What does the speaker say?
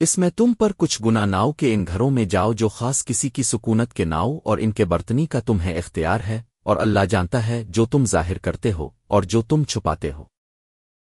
اس میں تم پر کچھ گنا ناؤ کے ان گھروں میں جاؤ جو خاص کسی کی سکونت کے ناؤ اور ان کے برتنی کا تمہیں اختیار ہے اور اللہ جانتا ہے جو تم ظاہر کرتے ہو اور جو تم چھپاتے ہو۔